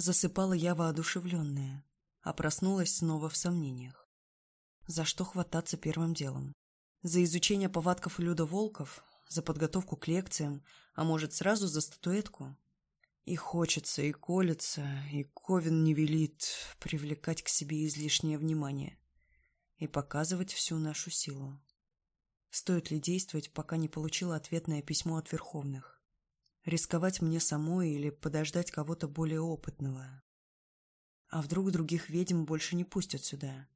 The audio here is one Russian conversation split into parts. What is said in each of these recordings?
Засыпала я воодушевленная, а проснулась снова в сомнениях. За что хвататься первым делом? За изучение повадков Люда Волков, за подготовку к лекциям, а может сразу за статуэтку? И хочется, и колется, и Ковин не велит привлекать к себе излишнее внимание и показывать всю нашу силу. Стоит ли действовать, пока не получила ответное письмо от Верховных? рисковать мне самой или подождать кого-то более опытного. А вдруг других ведьм больше не пустят сюда?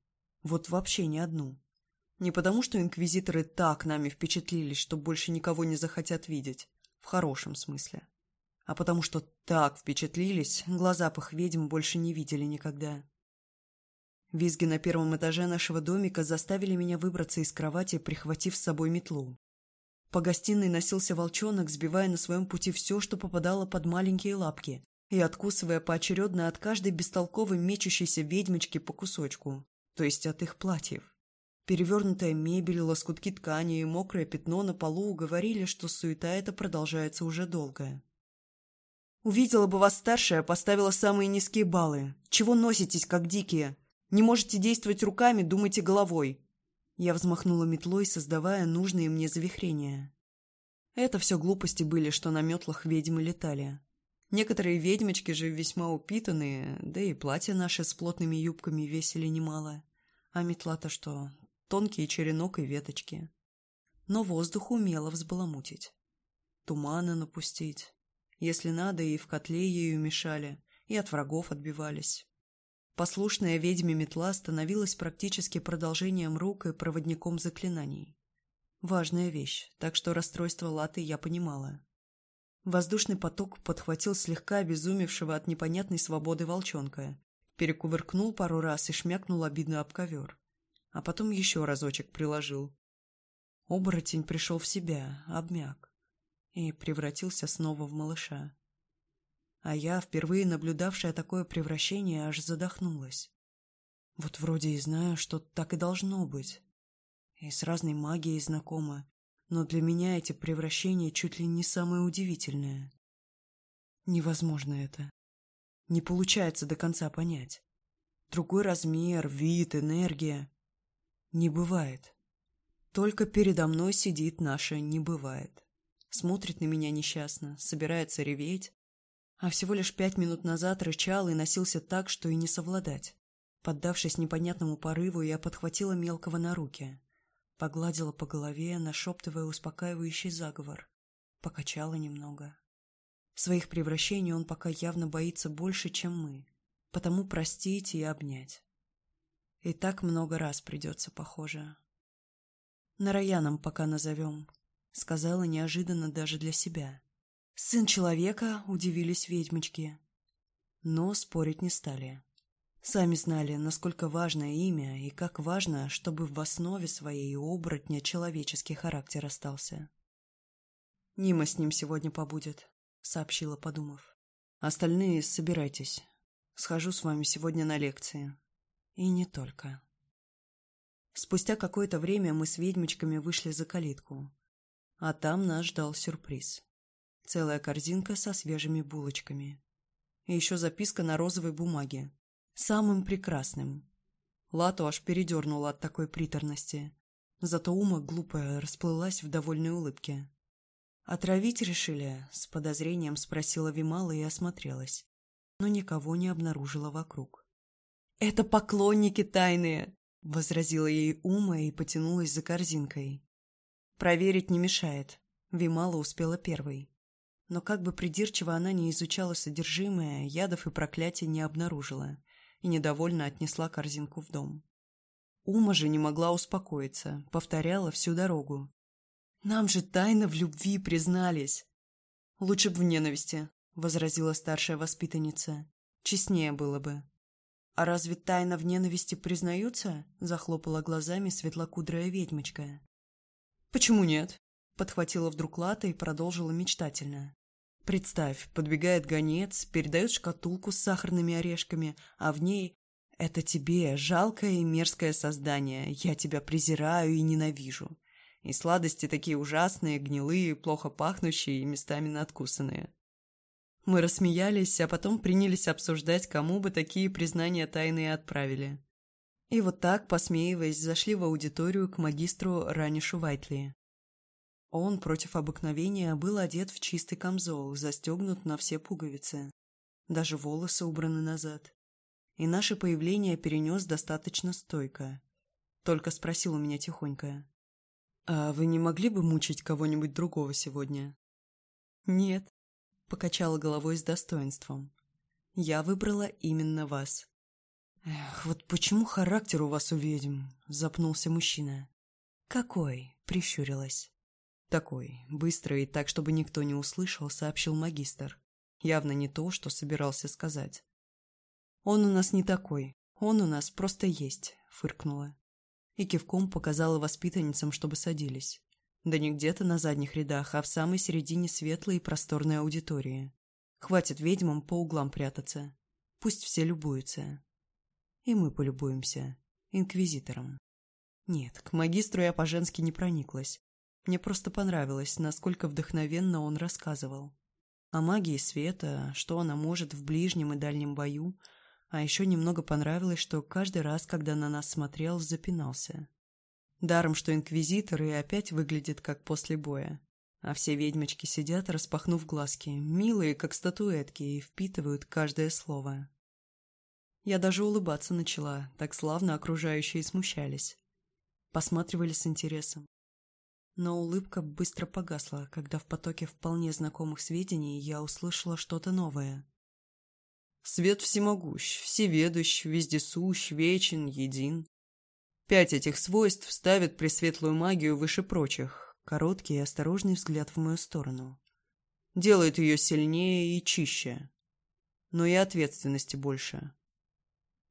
Вот вообще ни одну. Не потому, что инквизиторы так нами впечатлились, что больше никого не захотят видеть. В хорошем смысле. А потому, что так впечатлились, глаза пых ведьм больше не видели никогда. Визги на первом этаже нашего домика заставили меня выбраться из кровати, прихватив с собой метлу. По гостиной носился волчонок, сбивая на своем пути все, что попадало под маленькие лапки, и откусывая поочередно от каждой бестолковой мечущейся ведьмочки по кусочку, то есть от их платьев. Перевернутая мебель, лоскутки ткани и мокрое пятно на полу говорили, что суета эта продолжается уже долго. «Увидела бы вас старшая, поставила самые низкие баллы. Чего носитесь, как дикие? Не можете действовать руками, думайте головой. Я взмахнула метлой, создавая нужные мне завихрения. Это все глупости были, что на метлах ведьмы летали. Некоторые ведьмочки же весьма упитанные, да и платья наши с плотными юбками весили немало. А метла-то что? тонкие черенок и веточки. Но воздух умело взбаламутить. туманы напустить. Если надо, и в котле ею мешали, и от врагов отбивались. Послушная ведьме метла становилась практически продолжением рук и проводником заклинаний. Важная вещь, так что расстройство Латы я понимала. Воздушный поток подхватил слегка обезумевшего от непонятной свободы волчонка, перекувыркнул пару раз и шмякнул обидно об ковер. А потом еще разочек приложил. Оборотень пришел в себя, обмяк, и превратился снова в малыша а я, впервые наблюдавшая такое превращение, аж задохнулась. Вот вроде и знаю, что так и должно быть. И с разной магией знакома, но для меня эти превращения чуть ли не самое удивительное. Невозможно это. Не получается до конца понять. Другой размер, вид, энергия. Не бывает. Только передо мной сидит наша «не бывает». Смотрит на меня несчастно, собирается реветь, а всего лишь пять минут назад рычал и носился так, что и не совладать. Поддавшись непонятному порыву, я подхватила мелкого на руки. Погладила по голове, нашептывая успокаивающий заговор. Покачала немного. Своих превращений он пока явно боится больше, чем мы. Потому простить и обнять. И так много раз придется, похоже. «Нараяном пока назовем», — сказала неожиданно даже для себя. Сын человека удивились ведьмочки, но спорить не стали. Сами знали, насколько важно имя и как важно, чтобы в основе своей оборотня человеческий характер остался. «Нима с ним сегодня побудет», — сообщила, подумав. «Остальные собирайтесь. Схожу с вами сегодня на лекции. И не только». Спустя какое-то время мы с ведьмочками вышли за калитку, а там нас ждал сюрприз. Целая корзинка со свежими булочками. И еще записка на розовой бумаге. Самым прекрасным. Лату аж передернула от такой приторности. Зато ума глупая расплылась в довольной улыбке. «Отравить решили?» — с подозрением спросила Вимала и осмотрелась. Но никого не обнаружила вокруг. «Это поклонники тайные!» — возразила ей Ума и потянулась за корзинкой. «Проверить не мешает». Вимала успела первой но как бы придирчиво она не изучала содержимое, ядов и проклятий не обнаружила и недовольно отнесла корзинку в дом. Ума же не могла успокоиться, повторяла всю дорогу. «Нам же тайно в любви признались!» «Лучше б в ненависти», — возразила старшая воспитанница. «Честнее было бы». «А разве тайно в ненависти признаются?» — захлопала глазами светлокудрая ведьмочка. «Почему нет?» — подхватила вдруг Лата и продолжила мечтательно. Представь, подбегает гонец, передает шкатулку с сахарными орешками, а в ней «Это тебе, жалкое и мерзкое создание, я тебя презираю и ненавижу». И сладости такие ужасные, гнилые, плохо пахнущие и местами надкусанные. Мы рассмеялись, а потом принялись обсуждать, кому бы такие признания тайные отправили. И вот так, посмеиваясь, зашли в аудиторию к магистру Ранишу Вайтли. Он против обыкновения был одет в чистый камзол, застегнут на все пуговицы. Даже волосы убраны назад. И наше появление перенес достаточно стойко. Только спросил у меня тихонько. «А вы не могли бы мучить кого-нибудь другого сегодня?» «Нет», — покачала головой с достоинством. «Я выбрала именно вас». «Эх, вот почему характер у вас у ведьм?» — запнулся мужчина. «Какой?» — прищурилась. Такой, быстрый, так, чтобы никто не услышал, сообщил магистр. Явно не то, что собирался сказать. «Он у нас не такой. Он у нас просто есть», — фыркнула. И кивком показала воспитанницам, чтобы садились. Да не где-то на задних рядах, а в самой середине светлой и просторной аудитории. Хватит ведьмам по углам прятаться. Пусть все любуются. И мы полюбуемся. Инквизитором. Нет, к магистру я по-женски не прониклась. Мне просто понравилось, насколько вдохновенно он рассказывал. О магии света, что она может в ближнем и дальнем бою, а еще немного понравилось, что каждый раз, когда на нас смотрел, запинался. Даром, что инквизиторы опять выглядят как после боя. А все ведьмочки сидят, распахнув глазки, милые, как статуэтки, и впитывают каждое слово. Я даже улыбаться начала, так славно окружающие смущались. Посматривали с интересом. Но улыбка быстро погасла, когда в потоке вполне знакомых сведений я услышала что-то новое. «Свет всемогущ, всеведущ, вездесущ, вечен, един. Пять этих свойств ставят пресветлую магию выше прочих. Короткий и осторожный взгляд в мою сторону. Делает ее сильнее и чище. Но и ответственности больше.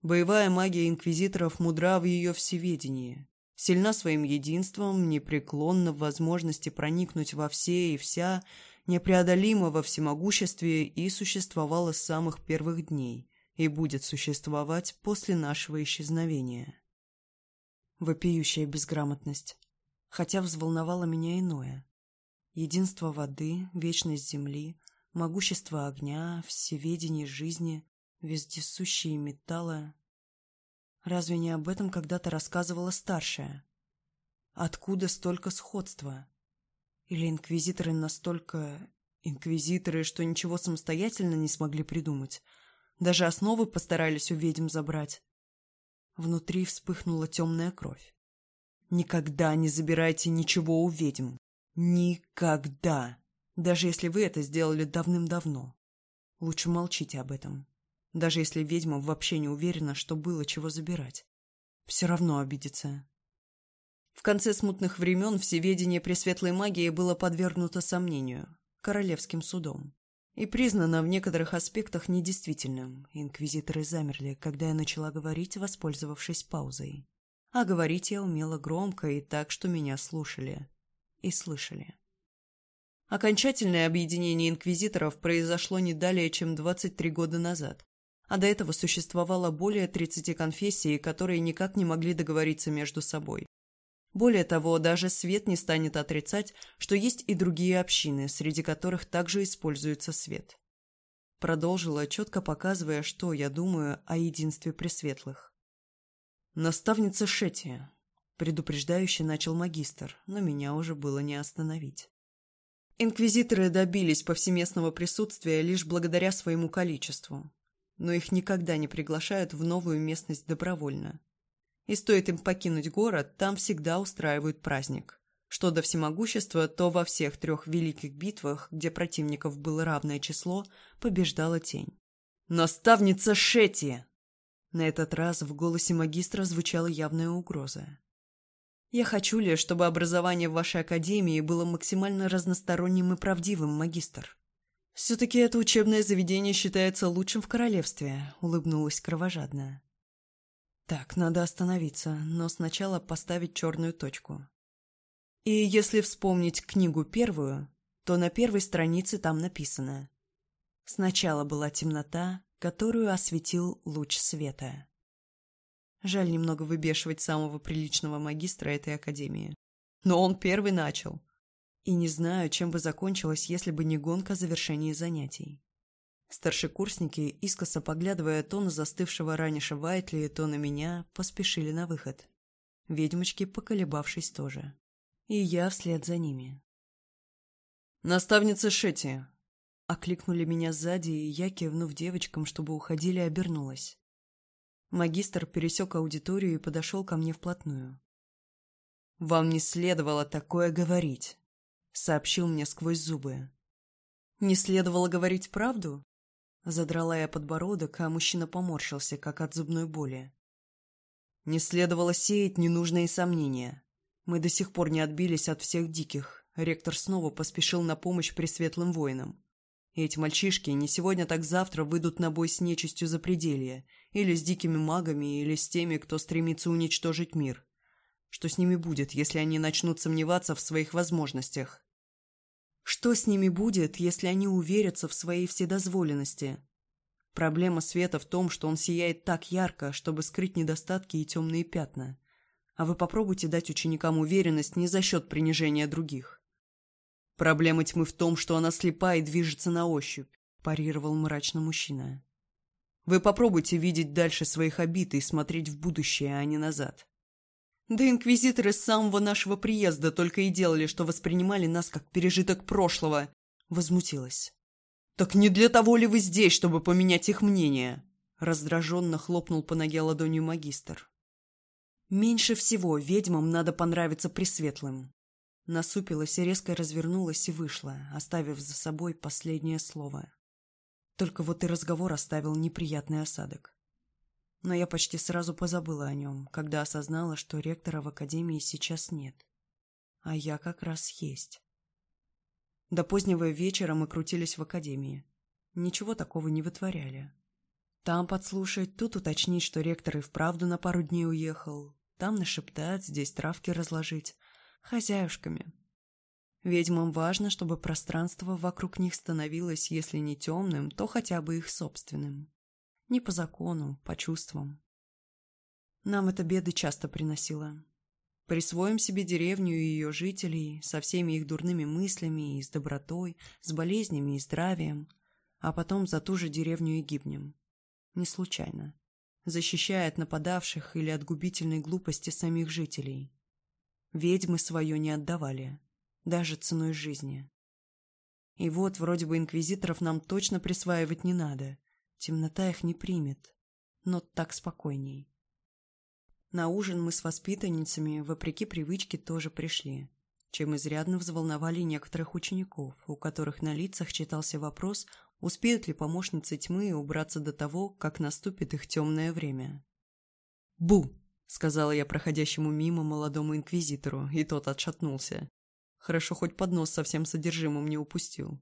Боевая магия инквизиторов мудра в ее всеведении, сильна своим единством, непреклонна в возможности проникнуть во все и вся, непреодолима во всемогуществе и существовала с самых первых дней и будет существовать после нашего исчезновения. Вопиющая безграмотность. Хотя взволновало меня иное. Единство воды, вечность земли, могущество огня, всеведение жизни, вездесущие металла, Разве не об этом когда-то рассказывала старшая? Откуда столько сходства? Или инквизиторы настолько... Инквизиторы, что ничего самостоятельно не смогли придумать. Даже основы постарались у ведьм забрать. Внутри вспыхнула темная кровь. Никогда не забирайте ничего у ведьм. Никогда! Даже если вы это сделали давным-давно. Лучше молчите об этом даже если ведьма вообще не уверена, что было чего забирать. Все равно обидится. В конце смутных времен всеведение пресветлой магии было подвергнуто сомнению, королевским судом, и признано в некоторых аспектах недействительным. Инквизиторы замерли, когда я начала говорить, воспользовавшись паузой. А говорить я умела громко и так, что меня слушали. И слышали. Окончательное объединение инквизиторов произошло не далее, чем 23 года назад, а до этого существовало более 30 конфессий, которые никак не могли договориться между собой. Более того, даже свет не станет отрицать, что есть и другие общины, среди которых также используется свет. Продолжила, четко показывая, что я думаю о единстве пресветлых. «Наставница Шети», – предупреждающе начал магистр, но меня уже было не остановить. Инквизиторы добились повсеместного присутствия лишь благодаря своему количеству но их никогда не приглашают в новую местность добровольно. И стоит им покинуть город, там всегда устраивают праздник. Что до всемогущества, то во всех трех великих битвах, где противников было равное число, побеждала тень. «Наставница Шети!» На этот раз в голосе магистра звучала явная угроза. «Я хочу ли, чтобы образование в вашей академии было максимально разносторонним и правдивым, магистр?» «Все-таки это учебное заведение считается лучшим в королевстве», — улыбнулась кровожадная. «Так, надо остановиться, но сначала поставить черную точку». И если вспомнить книгу первую, то на первой странице там написано «Сначала была темнота, которую осветил луч света». Жаль немного выбешивать самого приличного магистра этой академии. Но он первый начал. И не знаю, чем бы закончилось, если бы не гонка завершения занятий. Старшекурсники, искоса поглядывая то на застывшего раньше Вайтли, то на меня, поспешили на выход. Ведьмочки, поколебавшись тоже. И я вслед за ними. «Наставница Шетти!» Окликнули меня сзади, и я, кивнув девочкам, чтобы уходили, обернулась. Магистр пересек аудиторию и подошел ко мне вплотную. «Вам не следовало такое говорить!» сообщил мне сквозь зубы. «Не следовало говорить правду?» Задрала я подбородок, а мужчина поморщился, как от зубной боли. «Не следовало сеять ненужные сомнения. Мы до сих пор не отбились от всех диких. Ректор снова поспешил на помощь пресветлым воинам. Эти мальчишки не сегодня, так завтра выйдут на бой с нечистью запределья, или с дикими магами, или с теми, кто стремится уничтожить мир. Что с ними будет, если они начнут сомневаться в своих возможностях? Что с ними будет, если они уверятся в своей вседозволенности? Проблема света в том, что он сияет так ярко, чтобы скрыть недостатки и темные пятна. А вы попробуйте дать ученикам уверенность не за счет принижения других. Проблема тьмы в том, что она слепа и движется на ощупь, парировал мрачно мужчина. Вы попробуйте видеть дальше своих обид и смотреть в будущее, а не назад. Да инквизиторы с самого нашего приезда только и делали, что воспринимали нас как пережиток прошлого. Возмутилась. «Так не для того ли вы здесь, чтобы поменять их мнение?» Раздраженно хлопнул по ноге ладонью магистр. «Меньше всего ведьмам надо понравиться пресветлым». Насупилась и резко развернулась и вышла, оставив за собой последнее слово. Только вот и разговор оставил неприятный осадок но я почти сразу позабыла о нем, когда осознала, что ректора в академии сейчас нет. А я как раз есть. До позднего вечера мы крутились в академии. Ничего такого не вытворяли. Там подслушать, тут уточнить, что ректор и вправду на пару дней уехал. Там нашептать, здесь травки разложить. Хозяюшками. Ведьмам важно, чтобы пространство вокруг них становилось, если не темным, то хотя бы их собственным не по закону, по чувствам. Нам это беды часто приносило. Присвоим себе деревню и ее жителей со всеми их дурными мыслями и с добротой, с болезнями и здравием, а потом за ту же деревню и гибнем. Не случайно. Защищая от нападавших или от губительной глупости самих жителей. Ведьмы свое не отдавали, даже ценой жизни. И вот вроде бы инквизиторов нам точно присваивать не надо – темнота их не примет, но так спокойней. На ужин мы с воспитанницами, вопреки привычке, тоже пришли, чем изрядно взволновали некоторых учеников, у которых на лицах читался вопрос, успеют ли помощницы тьмы убраться до того, как наступит их темное время. «Бу!» — сказала я проходящему мимо молодому инквизитору, и тот отшатнулся. Хорошо, хоть поднос со всем содержимым не упустил.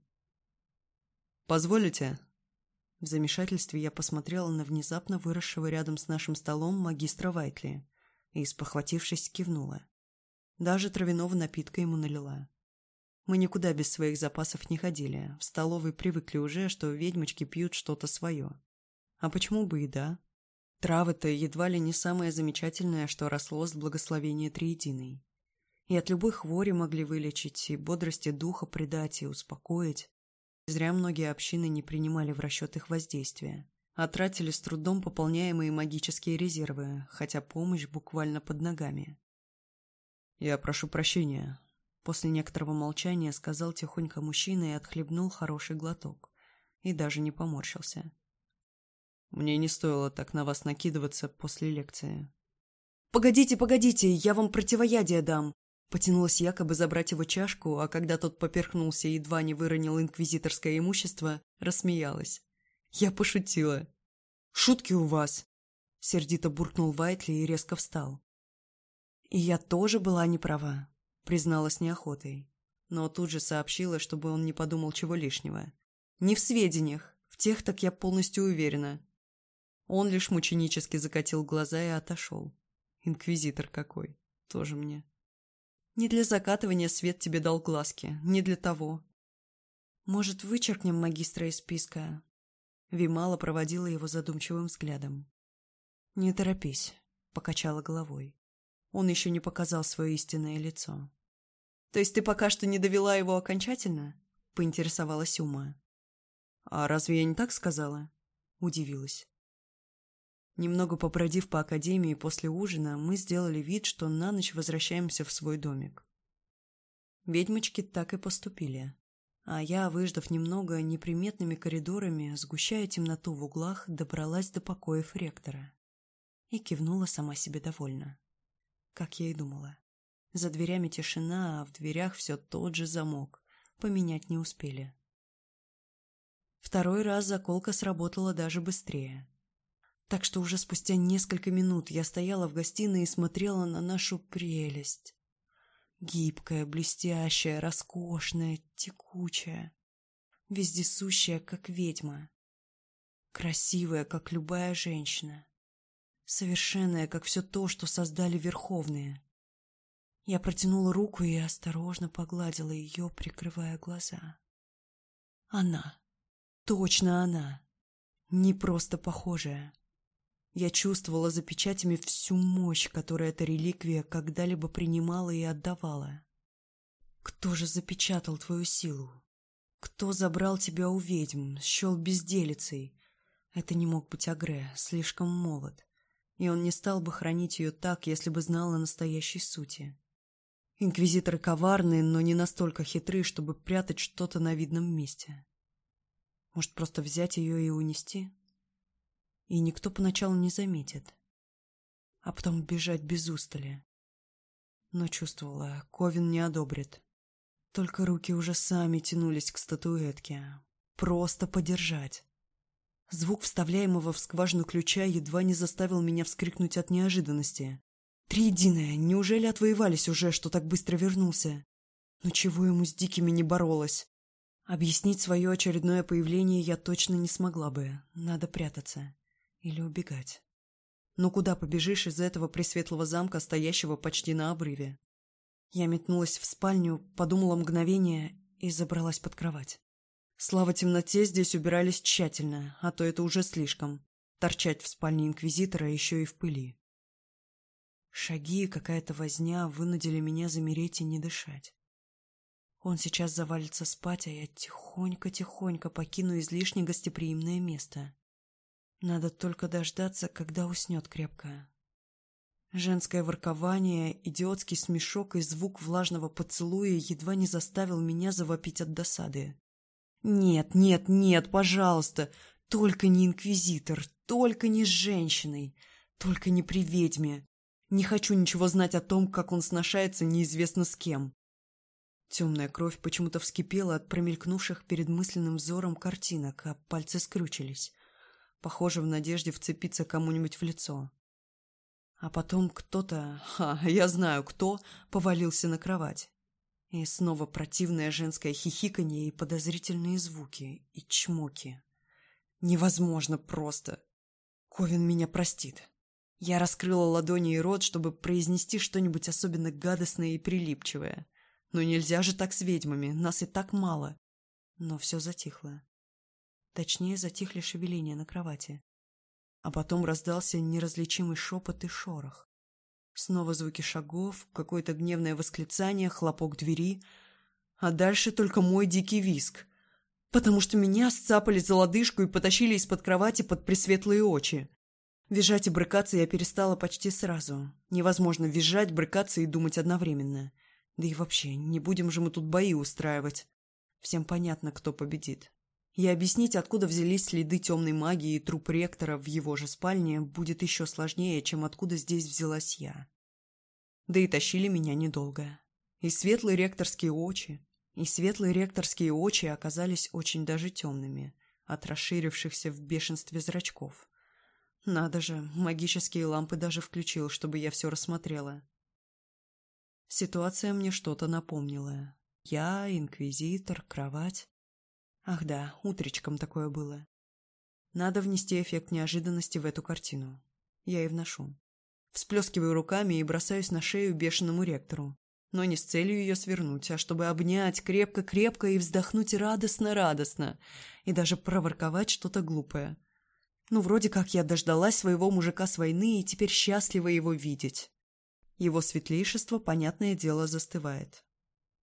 «Позволите?» В замешательстве я посмотрела на внезапно выросшего рядом с нашим столом магистра Вайтли и, спохватившись, кивнула. Даже травяного напитка ему налила. Мы никуда без своих запасов не ходили, в столовой привыкли уже, что ведьмочки пьют что-то свое. А почему бы и да? Травы-то едва ли не самое замечательное, что росло с благословения Триединой. И от любой хвори могли вылечить, и бодрости духа придать, и успокоить. Зря многие общины не принимали в расчет их воздействия, а тратили с трудом пополняемые магические резервы, хотя помощь буквально под ногами. «Я прошу прощения», — после некоторого молчания сказал тихонько мужчина и отхлебнул хороший глоток, и даже не поморщился. «Мне не стоило так на вас накидываться после лекции». «Погодите, погодите, я вам противоядие дам!» Потянулась якобы забрать его чашку, а когда тот поперхнулся и едва не выронил инквизиторское имущество, рассмеялась. Я пошутила. «Шутки у вас!» Сердито буркнул Вайтли и резко встал. И я тоже была не права, призналась неохотой. Но тут же сообщила, чтобы он не подумал чего лишнего. «Не в сведениях. В тех так я полностью уверена». Он лишь мученически закатил глаза и отошел. Инквизитор какой. Тоже мне. Не для закатывания свет тебе дал глазки, не для того. Может, вычеркнем магистра из списка?» Вимала проводила его задумчивым взглядом. «Не торопись», — покачала головой. Он еще не показал свое истинное лицо. «То есть ты пока что не довела его окончательно?» — поинтересовалась Ума. «А разве я не так сказала?» — удивилась. Немного побродив по академии после ужина, мы сделали вид, что на ночь возвращаемся в свой домик. Ведьмочки так и поступили. А я, выждав немного неприметными коридорами, сгущая темноту в углах, добралась до покоев ректора. И кивнула сама себе довольно. Как я и думала. За дверями тишина, а в дверях все тот же замок. Поменять не успели. Второй раз заколка сработала даже быстрее. Так что уже спустя несколько минут я стояла в гостиной и смотрела на нашу прелесть. Гибкая, блестящая, роскошная, текучая. Вездесущая, как ведьма. Красивая, как любая женщина. Совершенная, как все то, что создали верховные. Я протянула руку и осторожно погладила ее, прикрывая глаза. Она. Точно она. Не просто похожая. Я чувствовала за печатями всю мощь, которую эта реликвия когда-либо принимала и отдавала. Кто же запечатал твою силу? Кто забрал тебя у ведьм, счел безделицей? Это не мог быть Агре, слишком молод. И он не стал бы хранить ее так, если бы знал о настоящей сути. Инквизиторы коварны, но не настолько хитры, чтобы прятать что-то на видном месте. Может, просто взять ее и унести? и никто поначалу не заметит, а потом бежать без устали. Но чувствовала, Ковин не одобрит. Только руки уже сами тянулись к статуэтке. Просто подержать. Звук вставляемого в скважину ключа едва не заставил меня вскрикнуть от неожиданности. «Триединая, неужели отвоевались уже, что так быстро вернулся?» Но чего ему с дикими не боролась? Объяснить свое очередное появление я точно не смогла бы. Надо прятаться. Или убегать? Но куда побежишь из этого пресветлого замка, стоящего почти на обрыве? Я метнулась в спальню, подумала мгновение и забралась под кровать. Слава темноте здесь убирались тщательно, а то это уже слишком. Торчать в спальне инквизитора еще и в пыли. Шаги и какая-то возня вынудили меня замереть и не дышать. Он сейчас завалится спать, а я тихонько-тихонько покину излишне гостеприимное место. Надо только дождаться, когда уснет крепкая. Женское воркование, идиотский смешок и звук влажного поцелуя едва не заставил меня завопить от досады. «Нет, нет, нет, пожалуйста! Только не инквизитор, только не с женщиной, только не при ведьме. Не хочу ничего знать о том, как он сношается неизвестно с кем». Темная кровь почему-то вскипела от промелькнувших перед мысленным взором картинок, а пальцы скрючились похоже, в надежде вцепиться кому-нибудь в лицо. А потом кто-то, ха, я знаю кто, повалился на кровать. И снова противное женское хихиканье и подозрительные звуки, и чмоки. Невозможно просто. Ковин меня простит. Я раскрыла ладони и рот, чтобы произнести что-нибудь особенно гадостное и прилипчивое. Но нельзя же так с ведьмами, нас и так мало. Но все затихло точнее затихли шевеления на кровати. А потом раздался неразличимый шепот и шорох. Снова звуки шагов, какое-то гневное восклицание, хлопок двери, а дальше только мой дикий виск, потому что меня сцапали за лодыжку и потащили из-под кровати под пресветлые очи. Визжать и брыкаться я перестала почти сразу. Невозможно визжать, брыкаться и думать одновременно. Да и вообще, не будем же мы тут бои устраивать. Всем понятно, кто победит. И объяснить, откуда взялись следы темной магии и труп ректора в его же спальне, будет еще сложнее, чем откуда здесь взялась я. Да и тащили меня недолго. И светлые ректорские очи, и светлые ректорские очи оказались очень даже темными, от расширившихся в бешенстве зрачков. Надо же, магические лампы даже включил, чтобы я все рассмотрела. Ситуация мне что-то напомнила. Я, инквизитор, кровать. Ах да, утречком такое было. Надо внести эффект неожиданности в эту картину. Я и вношу. Всплескиваю руками и бросаюсь на шею бешеному ректору. Но не с целью ее свернуть, а чтобы обнять крепко-крепко и вздохнуть радостно-радостно. И даже проворковать что-то глупое. Ну, вроде как я дождалась своего мужика с войны и теперь счастлива его видеть. Его светлейшество, понятное дело, застывает.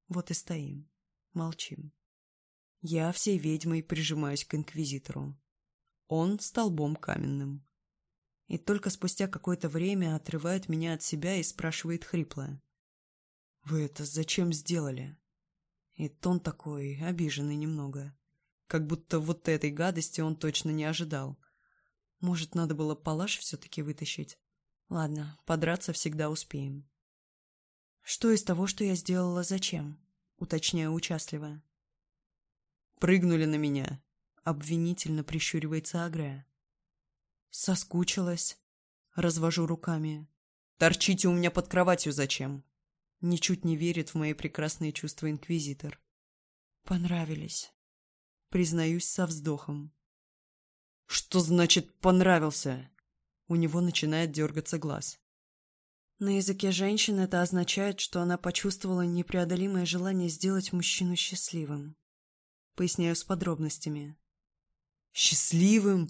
Вот и стоим. Молчим. Я всей ведьмой прижимаюсь к инквизитору. Он столбом каменным. И только спустя какое-то время отрывает меня от себя и спрашивает хрипло. «Вы это зачем сделали?» И тон такой, обиженный немного. Как будто вот этой гадости он точно не ожидал. Может, надо было палаш все-таки вытащить? Ладно, подраться всегда успеем. «Что из того, что я сделала, зачем?» Уточняю участливо прыгнули на меня», — обвинительно прищуривается Агрия. «Соскучилась», — развожу руками. «Торчите у меня под кроватью зачем?» Ничуть не верит в мои прекрасные чувства инквизитор. «Понравились», — признаюсь со вздохом. «Что значит «понравился»?» У него начинает дергаться глаз. На языке женщин это означает, что она почувствовала непреодолимое желание сделать мужчину счастливым. Поясняю с подробностями. «Счастливым!»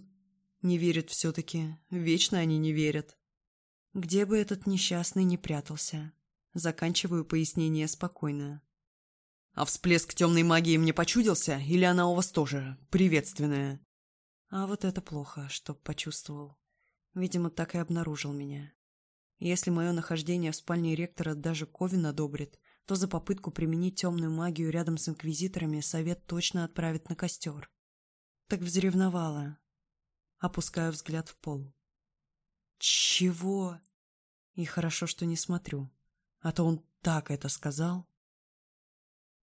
Не верят все-таки. Вечно они не верят. Где бы этот несчастный не прятался. Заканчиваю пояснение спокойно. А всплеск темной магии мне почудился? Или она у вас тоже приветственная? А вот это плохо, чтоб почувствовал. Видимо, так и обнаружил меня. Если мое нахождение в спальне ректора даже Ковин одобрит, то за попытку применить темную магию рядом с инквизиторами совет точно отправит на костер. Так взревновала, опуская взгляд в пол. Чего? И хорошо, что не смотрю, а то он так это сказал.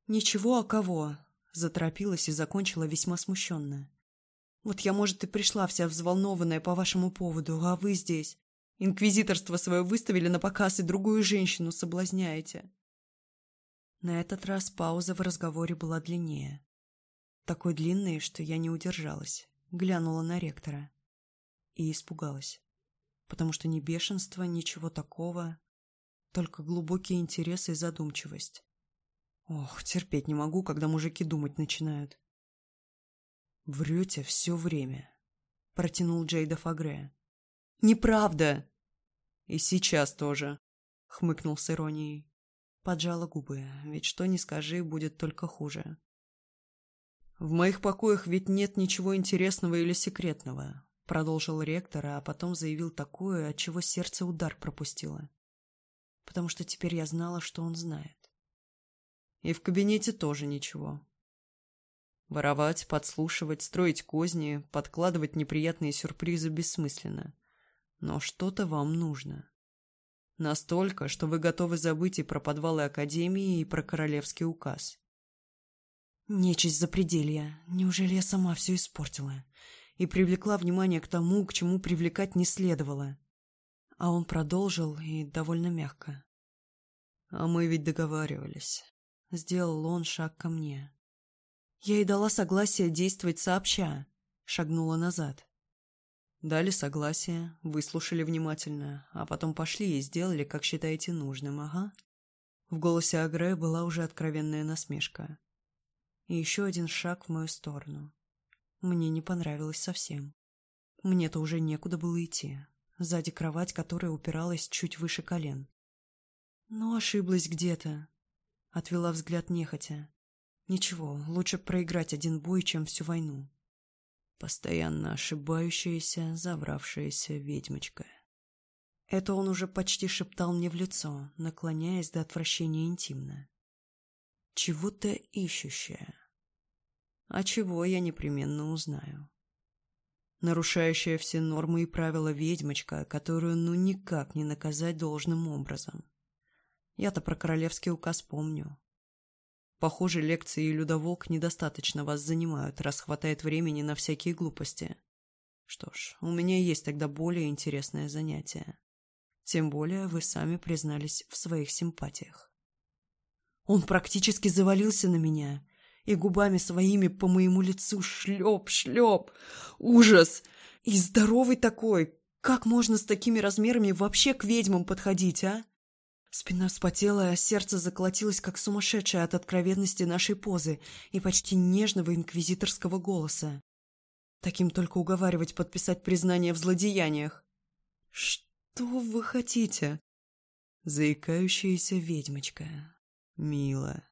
Ничего, а кого? Заторопилась и закончила весьма смущенная. Вот я, может, и пришла вся взволнованная по вашему поводу, а вы здесь. Инквизиторство свое выставили на показ и другую женщину соблазняете. На этот раз пауза в разговоре была длиннее. Такой длинной, что я не удержалась, глянула на ректора. И испугалась. Потому что ни бешенство, ничего такого, только глубокие интересы и задумчивость. Ох, терпеть не могу, когда мужики думать начинают. «Врете все время», — протянул Джейда Фагре. «Неправда!» «И сейчас тоже», — хмыкнул с иронией поджала губы, ведь что ни скажи, будет только хуже. «В моих покоях ведь нет ничего интересного или секретного», — продолжил ректор, а потом заявил такое, от чего сердце удар пропустило. Потому что теперь я знала, что он знает. И в кабинете тоже ничего. Воровать, подслушивать, строить козни, подкладывать неприятные сюрпризы бессмысленно. Но что-то вам нужно. Настолько, что вы готовы забыть и про подвалы Академии, и про королевский указ. Нечисть запределья. Неужели я сама все испортила? И привлекла внимание к тому, к чему привлекать не следовало. А он продолжил и довольно мягко. А мы ведь договаривались. Сделал он шаг ко мне. Я и дала согласие действовать сообща. Шагнула назад. Дали согласие, выслушали внимательно, а потом пошли и сделали, как считаете нужным, ага. В голосе Агре была уже откровенная насмешка. И еще один шаг в мою сторону. Мне не понравилось совсем. Мне-то уже некуда было идти. Сзади кровать, которая упиралась чуть выше колен. Но ошиблась где-то. Отвела взгляд нехотя. Ничего, лучше проиграть один бой, чем всю войну постоянно ошибающаяся, завравшаяся ведьмочка. Это он уже почти шептал мне в лицо, наклоняясь до отвращения интимно. Чего-то ищущая. А чего я непременно узнаю. Нарушающая все нормы и правила ведьмочка, которую ну никак не наказать должным образом. Я-то про королевский указ помню. Похоже, лекции и Людоволк недостаточно вас занимают, раз хватает времени на всякие глупости. Что ж, у меня есть тогда более интересное занятие. Тем более вы сами признались в своих симпатиях. Он практически завалился на меня и губами своими по моему лицу шлеп, шлеп. Ужас! И здоровый такой! Как можно с такими размерами вообще к ведьмам подходить, а? Спина вспотела, а сердце заколотилось, как сумасшедшее от откровенности нашей позы и почти нежного инквизиторского голоса. Таким только уговаривать подписать признание в злодеяниях. «Что вы хотите?» Заикающаяся ведьмочка. Мила.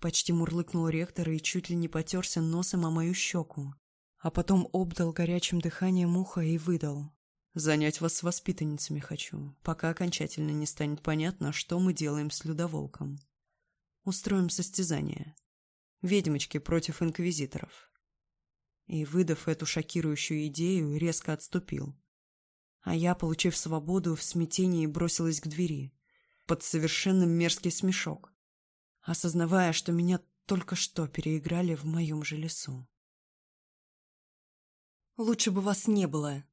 Почти мурлыкнул ректор и чуть ли не потерся носом о мою щеку. А потом обдал горячим дыханием уха и выдал. Занять вас воспитанницами хочу, пока окончательно не станет понятно, что мы делаем с людоволком. Устроим состязание. Ведьмочки против инквизиторов. И, выдав эту шокирующую идею, резко отступил. А я, получив свободу, в смятении бросилась к двери, под совершенно мерзкий смешок, осознавая, что меня только что переиграли в моем же лесу. «Лучше бы вас не было»,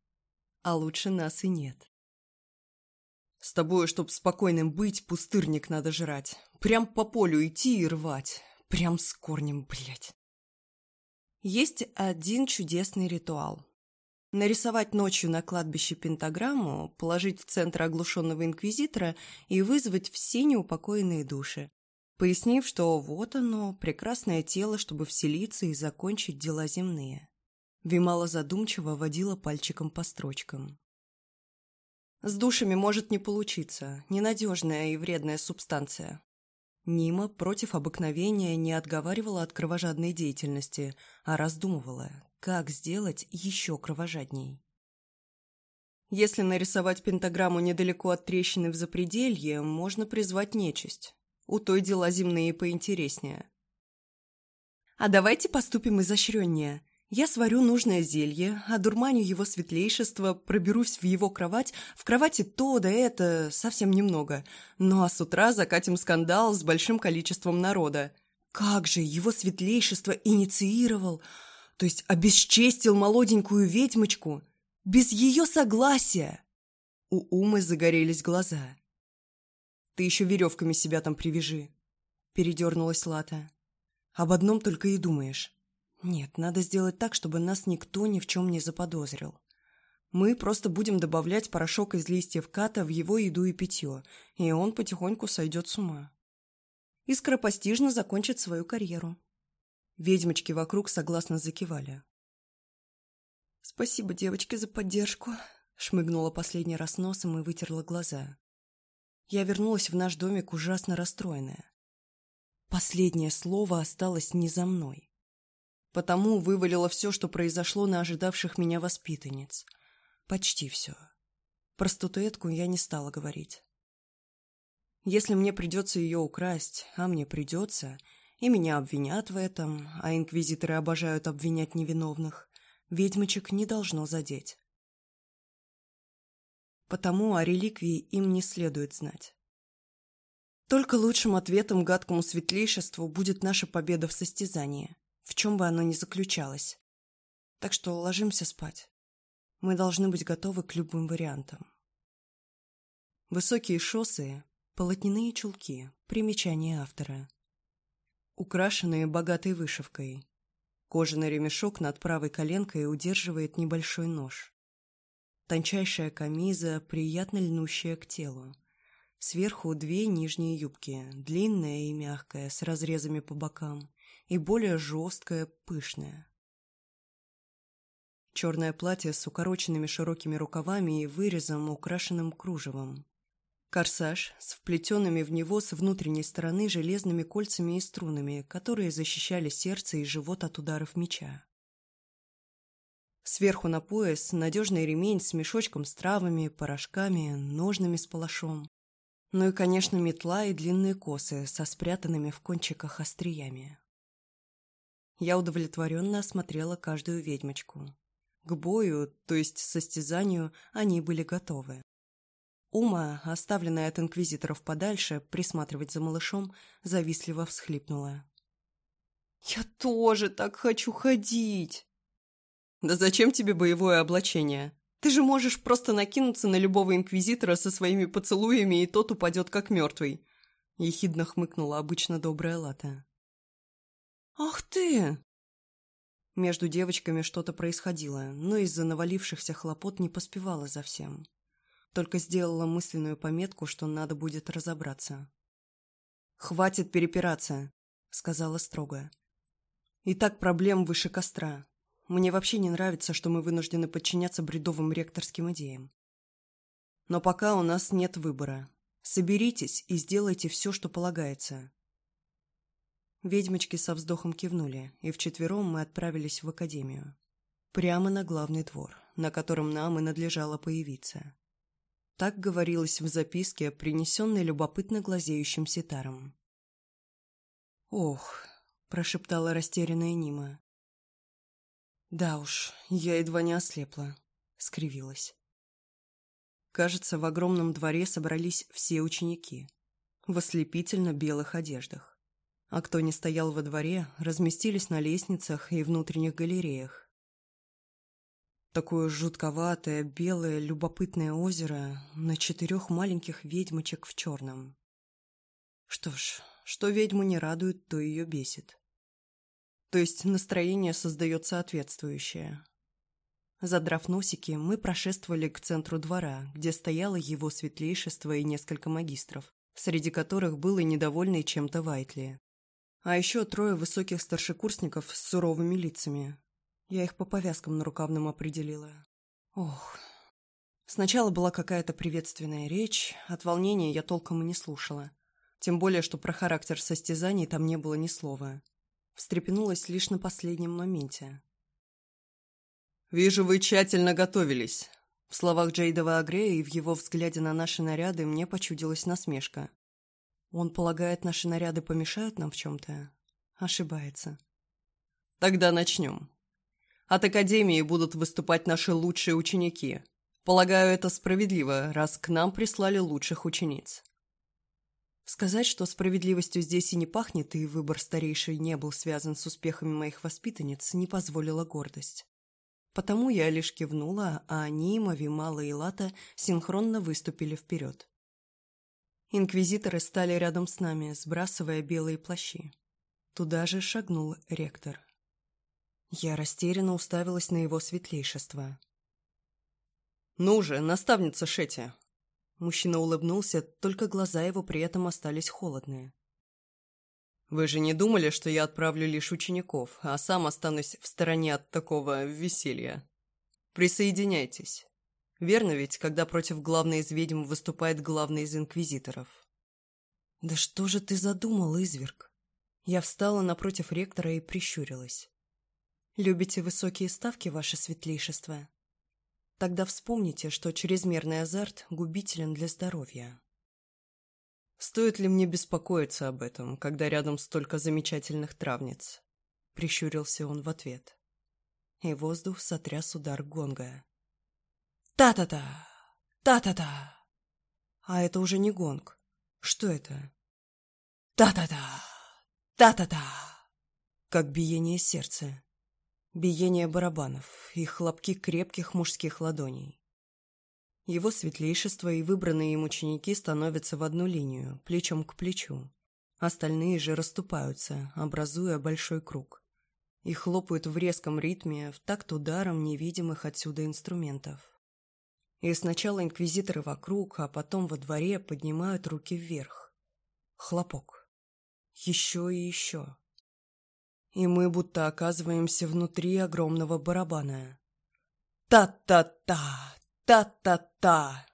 а лучше нас и нет. С тобой, чтоб спокойным быть, пустырник надо жрать. Прям по полю идти и рвать. Прям с корнем, блядь. Есть один чудесный ритуал. Нарисовать ночью на кладбище пентаграмму, положить в центр оглушенного инквизитора и вызвать все неупокоенные души. Пояснив, что вот оно, прекрасное тело, чтобы вселиться и закончить дела земные. Вимала задумчиво водила пальчиком по строчкам. «С душами может не получиться. Ненадежная и вредная субстанция». Нима против обыкновения не отговаривала от кровожадной деятельности, а раздумывала, как сделать еще кровожадней. Если нарисовать пентаграмму недалеко от трещины в запределье, можно призвать нечисть. У той дела земные поинтереснее. «А давайте поступим изощреннее», я сварю нужное зелье, одурманю его светлейшество, проберусь в его кровать. В кровати то да это, совсем немного. Ну а с утра закатим скандал с большим количеством народа. Как же его светлейшество инициировал, то есть обесчестил молоденькую ведьмочку, без ее согласия. У Умы загорелись глаза. «Ты еще веревками себя там привяжи», — передернулась Лата. «Об одном только и думаешь». Нет, надо сделать так, чтобы нас никто ни в чем не заподозрил. Мы просто будем добавлять порошок из листьев ката в его еду и питье, и он потихоньку сойдет с ума. И скоропостижно закончит свою карьеру. Ведьмочки вокруг согласно закивали. «Спасибо, девочки, за поддержку», — шмыгнула последний раз носом и вытерла глаза. Я вернулась в наш домик ужасно расстроенная. Последнее слово осталось не за мной потому вывалила все, что произошло на ожидавших меня воспитанниц. Почти все. Про статуэтку я не стала говорить. Если мне придется ее украсть, а мне придется, и меня обвинят в этом, а инквизиторы обожают обвинять невиновных, ведьмочек не должно задеть. Потому о реликвии им не следует знать. Только лучшим ответом гадкому светлейшеству будет наша победа в состязании в чем бы оно ни заключалось. Так что ложимся спать. Мы должны быть готовы к любым вариантам. Высокие шоссы, полотняные чулки, примечание автора. Украшенные богатой вышивкой. Кожаный ремешок над правой коленкой удерживает небольшой нож. Тончайшая камиза, приятно льнущая к телу. Сверху две нижние юбки, длинная и мягкая, с разрезами по бокам и более жесткое, пышное. Черное платье с укороченными широкими рукавами и вырезом, украшенным кружевом. Корсаж с вплетенными в него с внутренней стороны железными кольцами и струнами, которые защищали сердце и живот от ударов меча. Сверху на пояс надежный ремень с мешочком с травами, порошками, ножными с палашом. Ну и, конечно, метла и длинные косы со спрятанными в кончиках остриями. Я удовлетворенно осмотрела каждую ведьмочку. К бою, то есть состязанию, они были готовы. Ума, оставленная от инквизиторов подальше, присматривать за малышом, завистливо всхлипнула. «Я тоже так хочу ходить!» «Да зачем тебе боевое облачение? Ты же можешь просто накинуться на любого инквизитора со своими поцелуями, и тот упадет как мертвый!» Ехидно хмыкнула обычно добрая Лата. «Ах ты!» Между девочками что-то происходило, но из-за навалившихся хлопот не поспевала за всем. Только сделала мысленную пометку, что надо будет разобраться. «Хватит перепираться», — сказала строго. «И так проблем выше костра. Мне вообще не нравится, что мы вынуждены подчиняться бредовым ректорским идеям. Но пока у нас нет выбора. Соберитесь и сделайте все, что полагается. Ведьмочки со вздохом кивнули, и вчетвером мы отправились в академию. Прямо на главный двор, на котором нам и надлежало появиться. Так говорилось в записке, принесенной любопытно глазеющим ситаром. «Ох!» – прошептала растерянная Нима. «Да уж, я едва не ослепла», – скривилась. Кажется, в огромном дворе собрались все ученики в ослепительно белых одеждах а кто не стоял во дворе, разместились на лестницах и внутренних галереях. Такое жутковатое, белое, любопытное озеро на четырех маленьких ведьмочек в черном. Что ж, что ведьму не радует, то ее бесит. То есть настроение создает соответствующее. Задрав носики, мы прошествовали к центру двора, где стояло его светлейшество и несколько магистров, среди которых был и недовольный чем-то Вайтли. А еще трое высоких старшекурсников с суровыми лицами. Я их по повязкам на рукавном определила. Ох. Сначала была какая-то приветственная речь, от волнения я толком и не слушала. Тем более, что про характер состязаний там не было ни слова. Встрепенулась лишь на последнем моменте. «Вижу, вы тщательно готовились!» В словах Джейдова Агрея и в его взгляде на наши наряды мне почудилась насмешка. Он полагает, наши наряды помешают нам в чем-то? Ошибается. Тогда начнем. От Академии будут выступать наши лучшие ученики. Полагаю, это справедливо, раз к нам прислали лучших учениц. Сказать, что справедливостью здесь и не пахнет, и выбор старейшей не был связан с успехами моих воспитанниц, не позволила гордость. Потому я лишь кивнула, а Нима, мала и Лата синхронно выступили вперед. Инквизиторы стали рядом с нами, сбрасывая белые плащи. Туда же шагнул ректор. Я растерянно уставилась на его светлейшество. «Ну же, наставница Шетти!» Мужчина улыбнулся, только глаза его при этом остались холодные. «Вы же не думали, что я отправлю лишь учеников, а сам останусь в стороне от такого веселья? Присоединяйтесь!» Верно ведь, когда против главной из ведьм выступает главный из инквизиторов? Да что же ты задумал, изверг? Я встала напротив ректора и прищурилась. Любите высокие ставки, ваше светлейшество? Тогда вспомните, что чрезмерный азарт губителен для здоровья. Стоит ли мне беспокоиться об этом, когда рядом столько замечательных травниц? Прищурился он в ответ. И воздух сотряс удар гонга. Та-та-та! Та-та-та! А это уже не гонг. Что это? Та-та-та! Та-та-та! Как биение сердца. Биение барабанов и хлопки крепких мужских ладоней. Его светлейшество и выбранные им ученики становятся в одну линию, плечом к плечу. Остальные же расступаются, образуя большой круг. И хлопают в резком ритме в такт ударом невидимых отсюда инструментов. И сначала инквизиторы вокруг, а потом во дворе поднимают руки вверх. Хлопок. Еще и еще. И мы будто оказываемся внутри огромного барабана. Та-та-та! Та-та-та!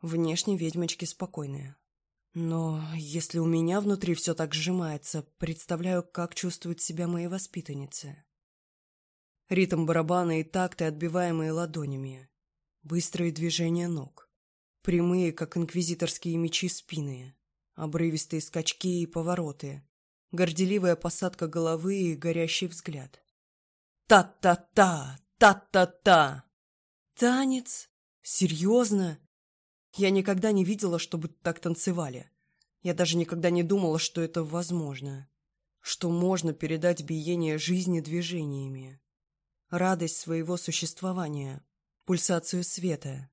Внешне ведьмочки спокойные. Но если у меня внутри все так сжимается, представляю, как чувствуют себя мои воспитанницы. Ритм барабана и такты, отбиваемые ладонями быстрые движения ног, прямые, как инквизиторские мечи спины, обрывистые скачки и повороты, горделивая посадка головы и горящий взгляд. Та-та-та! Та-та-та! Танец? Серьезно? Я никогда не видела, чтобы так танцевали. Я даже никогда не думала, что это возможно. Что можно передать биение жизни движениями. Радость своего существования, пульсацию света.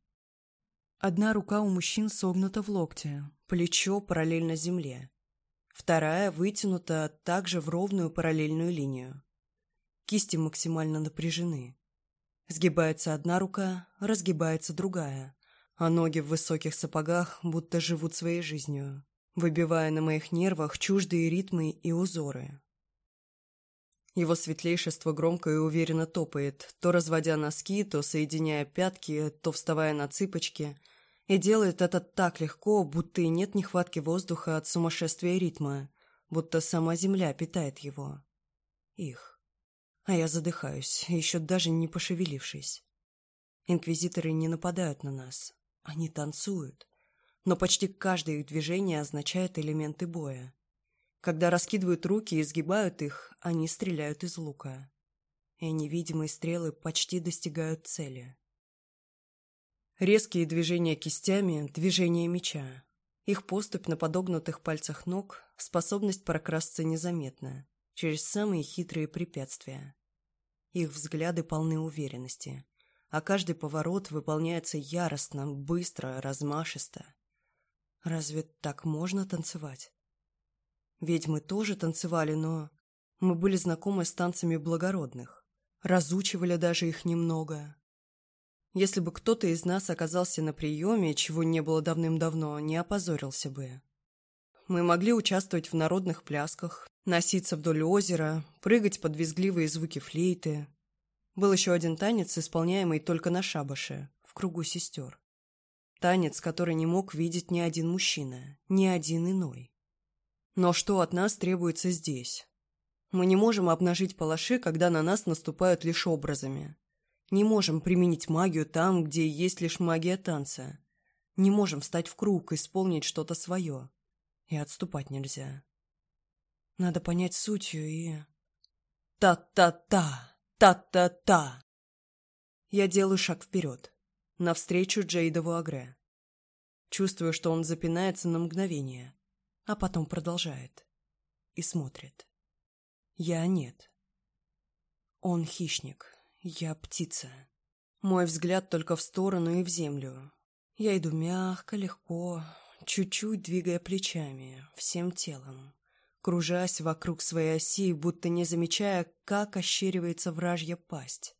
Одна рука у мужчин согнута в локте, плечо параллельно земле. Вторая вытянута также в ровную параллельную линию. Кисти максимально напряжены. Сгибается одна рука, разгибается другая, а ноги в высоких сапогах будто живут своей жизнью, выбивая на моих нервах чуждые ритмы и узоры. Его светлейшество громко и уверенно топает, то разводя носки, то соединяя пятки, то вставая на цыпочки. И делает это так легко, будто и нет нехватки воздуха от сумасшествия ритма, будто сама земля питает его. Их. А я задыхаюсь, еще даже не пошевелившись. Инквизиторы не нападают на нас. Они танцуют. Но почти каждое их движение означает элементы боя. Когда раскидывают руки и сгибают их, они стреляют из лука. И невидимые стрелы почти достигают цели. Резкие движения кистями, движения меча. Их поступь на подогнутых пальцах ног, способность прокрасться незаметно, через самые хитрые препятствия. Их взгляды полны уверенности, а каждый поворот выполняется яростно, быстро, размашисто. Разве так можно танцевать? Ведьмы тоже танцевали, но... Мы были знакомы с танцами благородных. Разучивали даже их немного. Если бы кто-то из нас оказался на приеме, чего не было давным-давно, не опозорился бы. Мы могли участвовать в народных плясках, носиться вдоль озера, прыгать под визгливые звуки флейты. Был еще один танец, исполняемый только на шабаше, в кругу сестер. Танец, который не мог видеть ни один мужчина, ни один иной. Но что от нас требуется здесь? Мы не можем обнажить палаши, когда на нас наступают лишь образами. Не можем применить магию там, где есть лишь магия танца. Не можем встать в круг, исполнить что-то свое. И отступать нельзя. Надо понять сутью и... Та-та-та! Та-та-та! Я делаю шаг вперед, навстречу Джейдову Агре. Чувствую, что он запинается на мгновение, а потом продолжает и смотрит. Я нет. Он хищник, я птица. Мой взгляд только в сторону и в землю. Я иду мягко, легко, чуть-чуть двигая плечами, всем телом, кружась вокруг своей оси, будто не замечая, как ощеривается вражья пасть.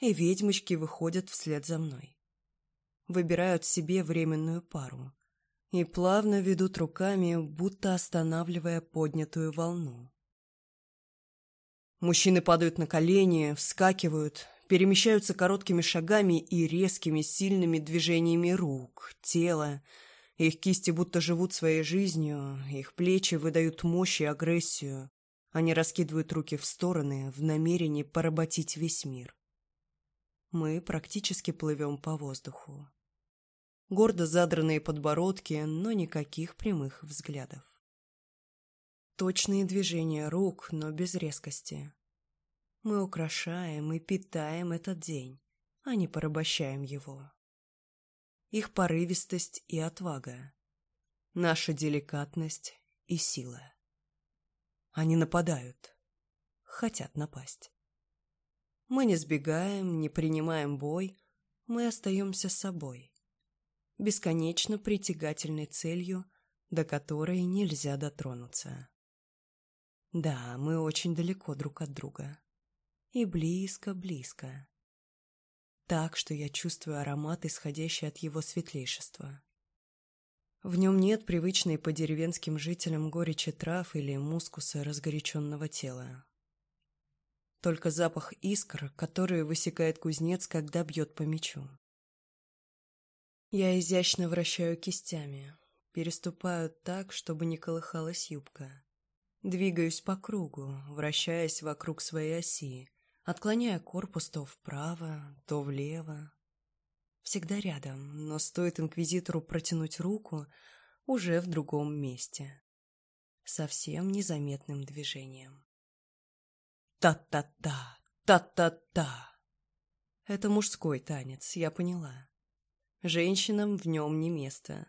И ведьмочки выходят вслед за мной. Выбирают себе временную пару, и плавно ведут руками, будто останавливая поднятую волну. Мужчины падают на колени, вскакивают, перемещаются короткими шагами и резкими сильными движениями рук, тела. Их кисти будто живут своей жизнью, их плечи выдают мощь и агрессию. Они раскидывают руки в стороны в намерении поработить весь мир. Мы практически плывем по воздуху гордо задранные подбородки, но никаких прямых взглядов. Точные движения рук, но без резкости. Мы украшаем и питаем этот день, а не порабощаем его. Их порывистость и отвага. Наша деликатность и сила. Они нападают. Хотят напасть. Мы не сбегаем, не принимаем бой, мы остаемся собой бесконечно притягательной целью, до которой нельзя дотронуться. Да, мы очень далеко друг от друга. И близко-близко. Так, что я чувствую аромат, исходящий от его светлейшества. В нем нет привычной по деревенским жителям горечи трав или мускуса разгоряченного тела. Только запах искр, который высекает кузнец, когда бьет по мечу. Я изящно вращаю кистями, переступаю так, чтобы не колыхалась юбка. Двигаюсь по кругу, вращаясь вокруг своей оси, отклоняя корпус то вправо, то влево. Всегда рядом, но стоит инквизитору протянуть руку уже в другом месте. Совсем незаметным движением. Та-та-та, та-та-та. Это мужской танец, я поняла. Женщинам в нем не место.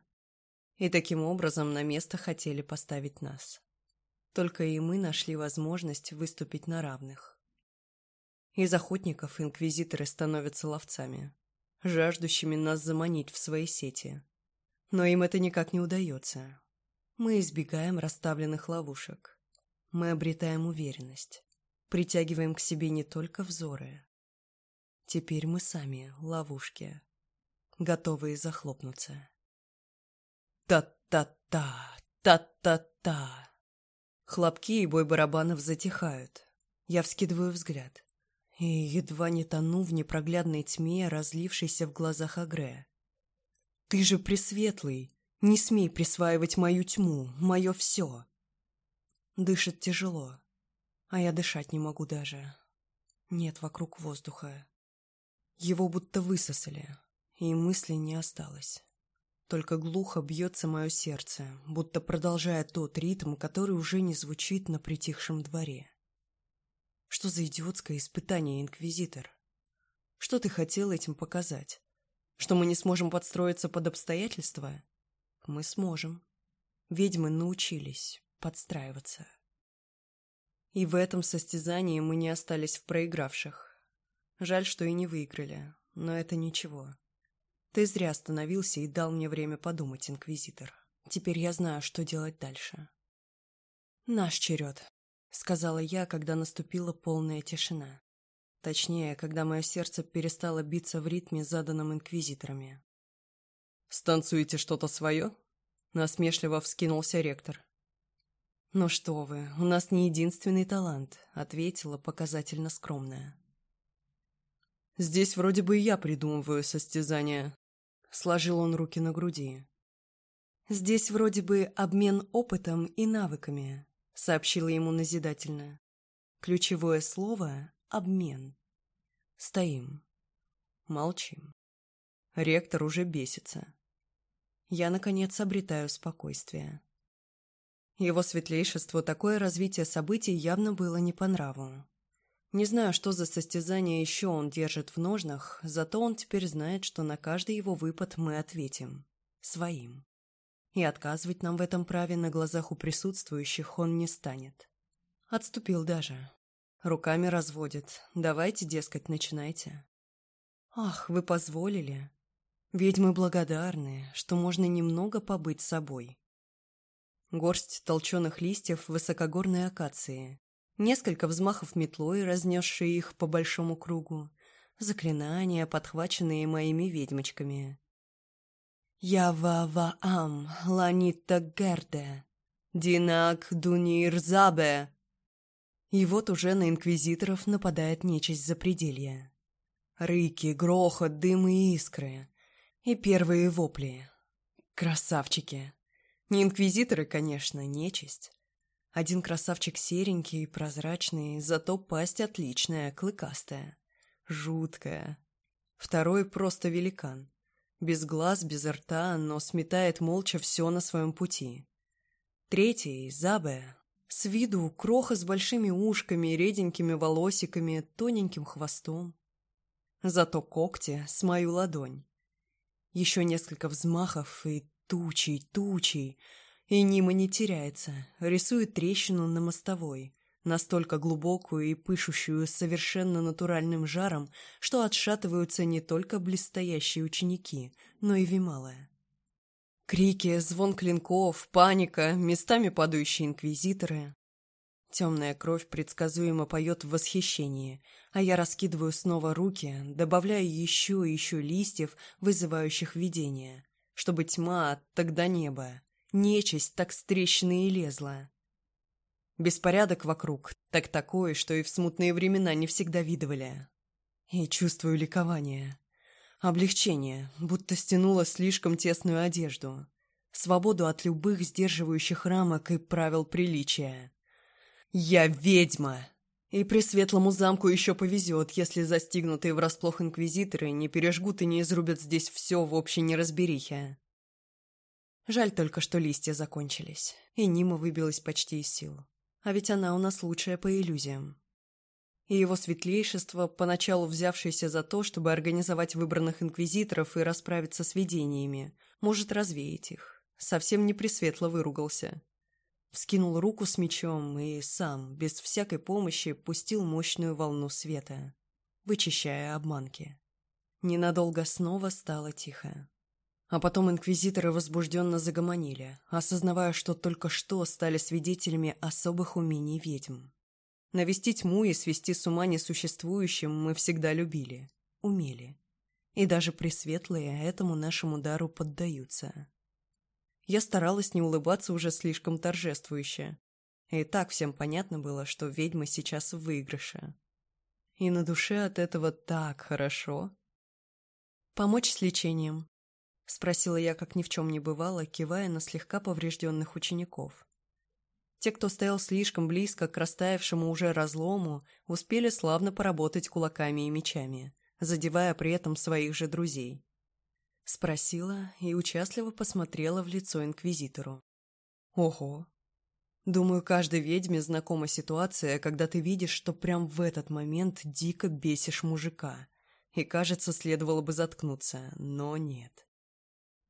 И таким образом на место хотели поставить нас. Только и мы нашли возможность выступить на равных. Из охотников инквизиторы становятся ловцами, жаждущими нас заманить в свои сети. Но им это никак не удается. Мы избегаем расставленных ловушек. Мы обретаем уверенность. Притягиваем к себе не только взоры. Теперь мы сами ловушки готовые захлопнуться. Та-та-та, та-та-та. Хлопки и бой барабанов затихают. Я вскидываю взгляд. И едва не тону в непроглядной тьме, разлившейся в глазах Агре. «Ты же пресветлый! Не смей присваивать мою тьму, мое все!» Дышит тяжело, а я дышать не могу даже. Нет вокруг воздуха. Его будто высосали, и мысли не осталось. Только глухо бьется мое сердце, будто продолжая тот ритм, который уже не звучит на притихшем дворе. Что за идиотское испытание, инквизитор? Что ты хотел этим показать? Что мы не сможем подстроиться под обстоятельства? Мы сможем. Ведьмы научились подстраиваться. И в этом состязании мы не остались в проигравших. Жаль, что и не выиграли, но это ничего. Ты зря остановился и дал мне время подумать, инквизитор. Теперь я знаю, что делать дальше. Наш черед, сказала я, когда наступила полная тишина. Точнее, когда мое сердце перестало биться в ритме, заданном инквизиторами. «Станцуете что-то свое?» — насмешливо вскинулся ректор. «Ну что вы, у нас не единственный талант», — ответила показательно скромная. «Здесь вроде бы и я придумываю состязание», Сложил он руки на груди. «Здесь вроде бы обмен опытом и навыками», — сообщила ему назидательно. Ключевое слово — обмен. Стоим. Молчим. Ректор уже бесится. Я, наконец, обретаю спокойствие. Его светлейшеству такое развитие событий явно было не по нраву. Не знаю, что за состязание еще он держит в ножнах, зато он теперь знает, что на каждый его выпад мы ответим. Своим. И отказывать нам в этом праве на глазах у присутствующих он не станет. Отступил даже. Руками разводит. Давайте, дескать, начинайте. Ах, вы позволили. Ведьмы благодарны, что можно немного побыть собой. Горсть толченых листьев высокогорной акации, Несколько взмахов метлой, разнесшие их по большому кругу. Заклинания, подхваченные моими ведьмочками. Я Яваваам Ланита Герде. Динак Дунирзабе. И вот уже на инквизиторов нападает нечисть запределья. Рыки, грохот, дым и искры. И первые вопли. Красавчики. Не инквизиторы, конечно, нечисть. Один красавчик серенький, прозрачный, зато пасть отличная, клыкастая. Жуткая. Второй просто великан. Без глаз, без рта, но сметает молча все на своем пути. Третий – Забе. С виду кроха с большими ушками, реденькими волосиками, тоненьким хвостом. Зато когти с мою ладонь. Еще несколько взмахов и тучей, тучей – и Нима не теряется, рисует трещину на мостовой, настолько глубокую и пышущую совершенно натуральным жаром, что отшатываются не только блестящие ученики, но и Вималая. Крики, звон клинков, паника, местами падающие инквизиторы. Темная кровь предсказуемо поет в восхищении, а я раскидываю снова руки, добавляя еще и еще листьев, вызывающих видение, чтобы тьма, тогда небо, Нечисть так стрещена и лезла. Беспорядок вокруг, так такое, что и в смутные времена не всегда видывали. И чувствую ликование. Облегчение, будто стянуло слишком тесную одежду. Свободу от любых сдерживающих рамок и правил приличия. «Я ведьма!» И при светлому замку еще повезет, если застигнутые врасплох инквизиторы не пережгут и не изрубят здесь все в общей неразберихе. Жаль только, что листья закончились, и Нима выбилась почти из сил. А ведь она у нас лучшая по иллюзиям. И его светлейшество, поначалу взявшееся за то, чтобы организовать выбранных инквизиторов и расправиться с видениями, может развеять их, совсем не присветло выругался. Вскинул руку с мечом и сам, без всякой помощи, пустил мощную волну света, вычищая обманки. Ненадолго снова стало тихо. А потом инквизиторы возбужденно загомонили, осознавая, что только что стали свидетелями особых умений ведьм. Навестить му и свести с ума несуществующим мы всегда любили, умели. И даже пресветлые этому нашему дару поддаются. Я старалась не улыбаться уже слишком торжествующе. И так всем понятно было, что ведьмы сейчас в выигрыше. И на душе от этого так хорошо. Помочь с лечением, — спросила я, как ни в чем не бывало, кивая на слегка поврежденных учеников. Те, кто стоял слишком близко к растаявшему уже разлому, успели славно поработать кулаками и мечами, задевая при этом своих же друзей. Спросила и участливо посмотрела в лицо инквизитору. «Ого!» Думаю, каждой ведьме знакома ситуация, когда ты видишь, что прям в этот момент дико бесишь мужика. И, кажется, следовало бы заткнуться, но нет.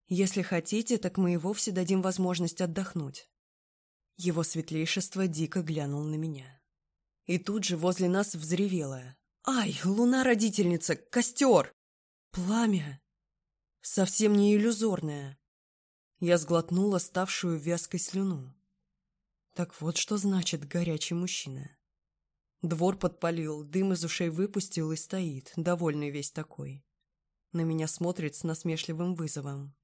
Если хотите, так мы и вовсе дадим возможность отдохнуть. Его светлейшество дико глянул на меня. И тут же возле нас взревело. «Ай, луна-родительница, костер!» «Пламя!» «Совсем не иллюзорное!» Я сглотнула ставшую вязкой слюну. Так вот, что значит горячий мужчина. Двор подпалил, дым из ушей выпустил и стоит, довольный весь такой. На меня смотрит с насмешливым вызовом.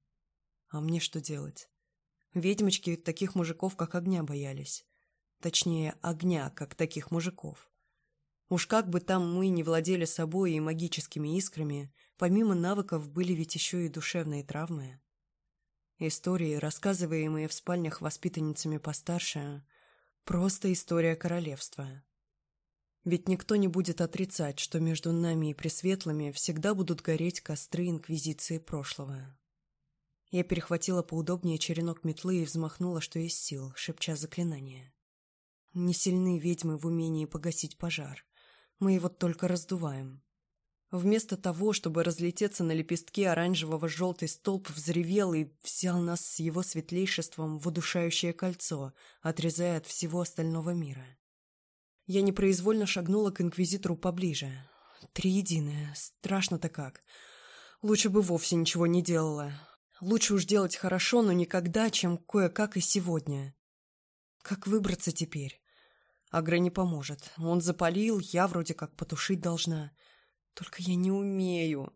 А мне что делать? Ведьмочки таких мужиков, как огня, боялись. Точнее, огня, как таких мужиков. Уж как бы там мы не владели собой и магическими искрами, помимо навыков были ведь еще и душевные травмы. Истории, рассказываемые в спальнях воспитанницами постарше, просто история королевства. Ведь никто не будет отрицать, что между нами и Пресветлыми всегда будут гореть костры Инквизиции прошлого. Я перехватила поудобнее черенок метлы и взмахнула, что есть сил, шепча заклинание. Не сильны ведьмы в умении погасить пожар. Мы его только раздуваем. Вместо того, чтобы разлететься на лепестке оранжевого желтый столб взревел и взял нас с его светлейшеством в удушающее кольцо, отрезая от всего остального мира. Я непроизвольно шагнула к инквизитору поближе. Триединое. Страшно-то как. Лучше бы вовсе ничего не делала. Лучше уж делать хорошо, но никогда, чем кое-как и сегодня. Как выбраться теперь? Агра не поможет. Он запалил, я вроде как потушить должна. Только я не умею.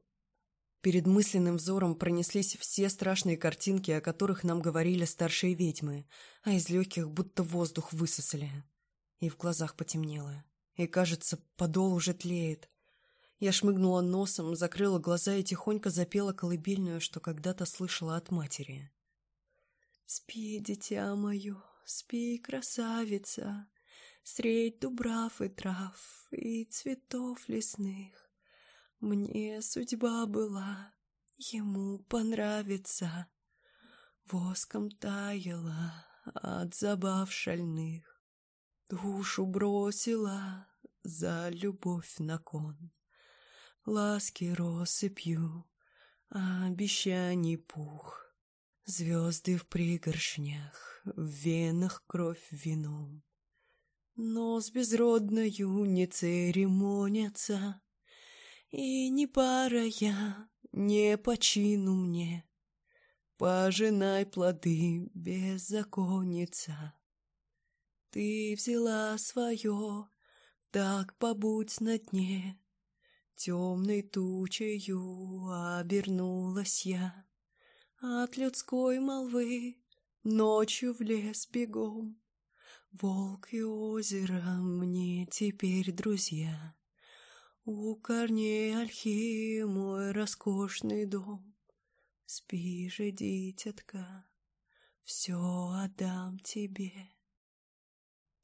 Перед мысленным взором пронеслись все страшные картинки, о которых нам говорили старшие ведьмы, а из легких будто воздух высосали. И в глазах потемнело. И, кажется, подол уже тлеет. Я шмыгнула носом, закрыла глаза и тихонько запела колыбельную, что когда-то слышала от матери. «Спи, дитя мое, спи, красавица, средь дубрав и трав и цветов лесных. Мне судьба была, ему понравится, воском таяла от забав шальных, душу бросила за любовь на кон» ласки россыпью, а обещаний пух. Звезды в пригоршнях, в венах кровь вином. Но с безродною не церемонятся, И не пара я, не почину мне. Пожинай плоды, беззаконница. Ты взяла свое, так побудь на дне. Темной тучею обернулась я. От людской молвы ночью в лес бегом. Волк и озеро мне теперь друзья. У корней ольхи мой роскошный дом. Спи же, дитятка, все отдам тебе.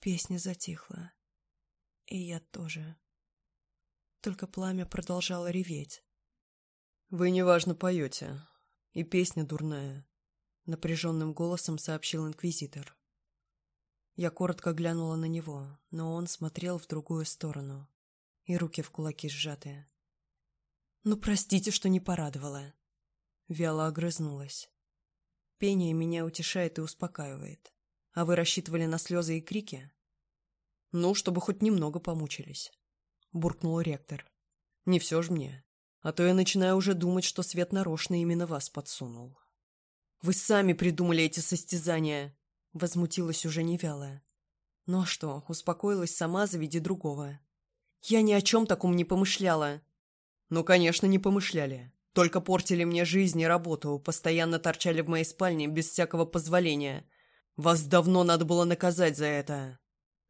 Песня затихла, и я тоже только пламя продолжало реветь. «Вы неважно поете, и песня дурная», — напряженным голосом сообщил инквизитор. Я коротко глянула на него, но он смотрел в другую сторону, и руки в кулаки сжатые. «Ну, простите, что не порадовала», — вяло огрызнулась. «Пение меня утешает и успокаивает. А вы рассчитывали на слезы и крики?» «Ну, чтобы хоть немного помучились» буркнул ректор. Не все же мне, а то я начинаю уже думать, что свет нарочно именно вас подсунул. Вы сами придумали эти состязания, возмутилась уже невялая. Ну а что, успокоилась сама, заведи другого. Я ни о чем таком не помышляла. Ну, конечно, не помышляли. Только портили мне жизнь и работу, постоянно торчали в моей спальне без всякого позволения. Вас давно надо было наказать за это,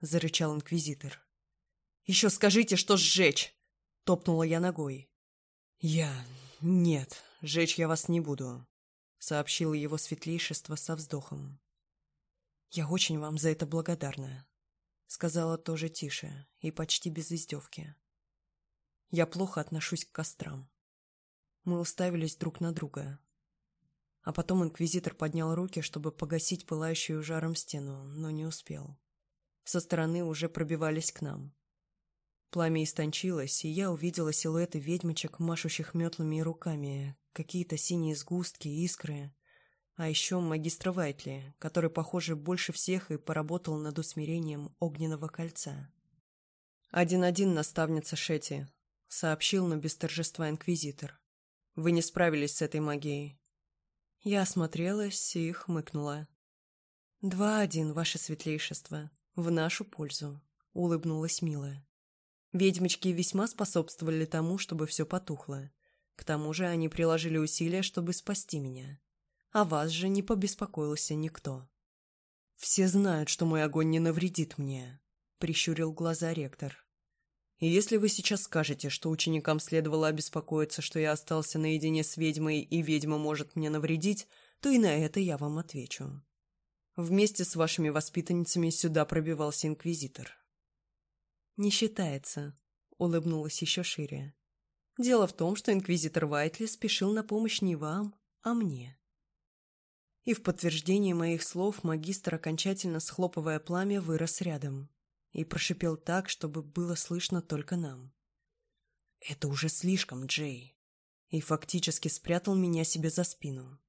зарычал инквизитор еще скажите что сжечь топнула я ногой. Я нет жечь я вас не буду сообщил его светлейшество со вздохом. Я очень вам за это благодарна сказала тоже тише и почти без издевки. Я плохо отношусь к кострам. Мы уставились друг на друга. А потом инквизитор поднял руки чтобы погасить пылающую жаром стену но не успел. Со стороны уже пробивались к нам. Пламя истончилось, и я увидела силуэты ведьмочек, машущих метлами и руками, какие-то синие сгустки, искры. А еще магистра Вайтли, который, похоже, больше всех и поработал над усмирением огненного кольца. «Один-один, наставница Шети», — сообщил, но без торжества инквизитор. «Вы не справились с этой магией». Я осмотрелась и хмыкнула. «Два-один, ваше светлейшество, в нашу пользу», — улыбнулась милая. Ведьмочки весьма способствовали тому, чтобы все потухло. К тому же они приложили усилия, чтобы спасти меня. А вас же не побеспокоился никто. «Все знают, что мой огонь не навредит мне», — прищурил глаза ректор. «И если вы сейчас скажете, что ученикам следовало обеспокоиться, что я остался наедине с ведьмой и ведьма может мне навредить, то и на это я вам отвечу». Вместе с вашими воспитанницами сюда пробивался инквизитор не считается», — улыбнулась еще шире. «Дело в том, что инквизитор Вайтли спешил на помощь не вам, а мне». И в подтверждение моих слов магистр, окончательно схлопывая пламя, вырос рядом и прошипел так, чтобы было слышно только нам. «Это уже слишком, Джей!» и фактически спрятал меня себе за спину.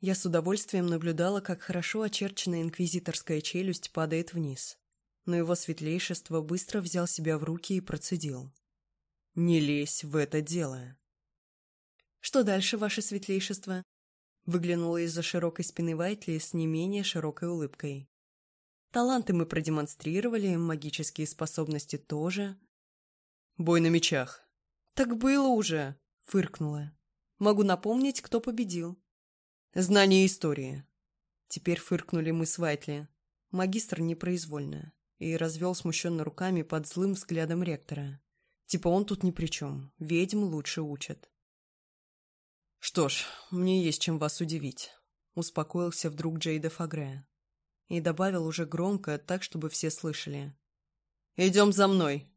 Я с удовольствием наблюдала, как хорошо очерченная инквизиторская челюсть падает вниз, но его светлейшество быстро взял себя в руки и процедил. «Не лезь в это дело!» «Что дальше, ваше светлейшество?» Выглянула из-за широкой спины Вайтли с не менее широкой улыбкой. «Таланты мы продемонстрировали, магические способности тоже». «Бой на мечах!» «Так было уже!» — фыркнула. «Могу напомнить, кто победил». «Знание истории!» Теперь фыркнули мы с Вайтли. Магистр непроизвольно и развел смущенно руками под злым взглядом ректора. Типа он тут ни при чем, ведьм лучше учат. «Что ж, мне есть чем вас удивить», — успокоился вдруг Джейда Фагре. И добавил уже громко, так, чтобы все слышали. «Идем за мной!»